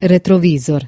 retrovisor.